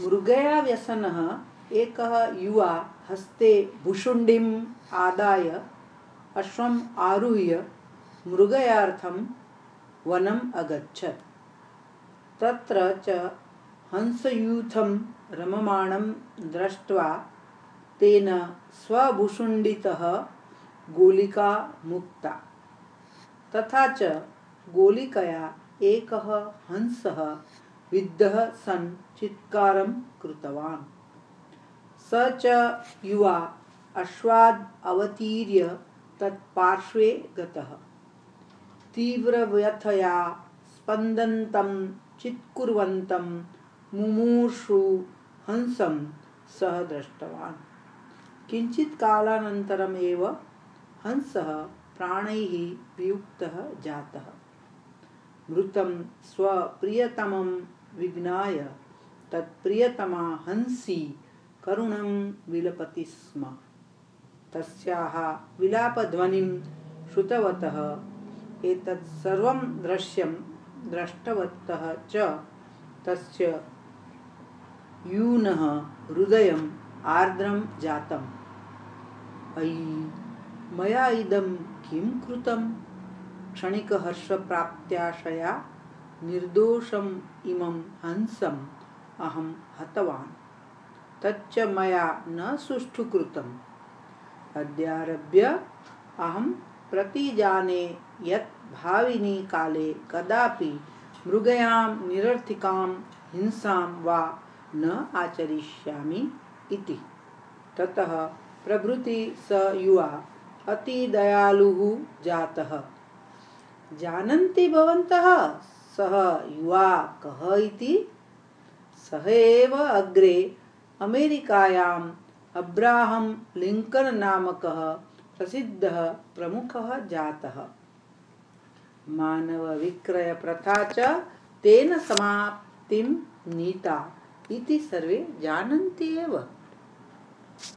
मृगया व्यसनः एकः युवा हस्ते भुषुण्डिम् आदाय अश्वम् आरुह्य मृगयार्थं वनम् अगच्छत्। तत्र च हंसयूथं रममाणं दृष्ट्वा तेन स्वभुषुण्डितः गोलिका मुक्ता। तथा च गोलिकया एकः हंसः विद्धः सन् चित्कारं कृतवान्। स च युवा अश्वाद् अवतीर्य तत्पार्श्वे गतः। तीव्रव्यथया स्पन्दन्तं, चित्कुर्वन्तं मुमूर्षु हंसं सः दृष्टवान्। किञ्चित् कालानन्तरमेव हंसः प्राणैः वियुक्तः जातः। मृतं स्वप्रियतमं विज्ञाय तत्प्रियतमा हँसी करुणं विलपति स्म। तस्याः विलापध्वनिं श्रुतवतः, एतत् सर्वं दृश्यं दृष्टवतः च तस्य यूनः हृदयम् आर्द्रं जातम्। अयि, मया इदं किं कृतं? क्षणिकहर्षप्राप्त्याशया निर्दोषम् इमं हंसम् अहं हतवान्। तच्च मया न सुष्ठु कृतम् अद्यारभ्य अहं प्रतिजाने यत् भाविनी काले कदापि मृगयां निरर्थिकां हिंसां वा न आचरिष्यामि इति। ततः प्रभृति स युवा अतिदयालुः जातः। जानन्ति भवन्तः। सः युवा कः इति? एव अग्रे अमेरिकायाम् अब्राहम् लिङ्कन् नामकः प्रसिद्धः प्रमुखः जातः। मानवविक्रयप्रथा च तेन समाप्तिं नीता इति सर्वे जानन्ति एव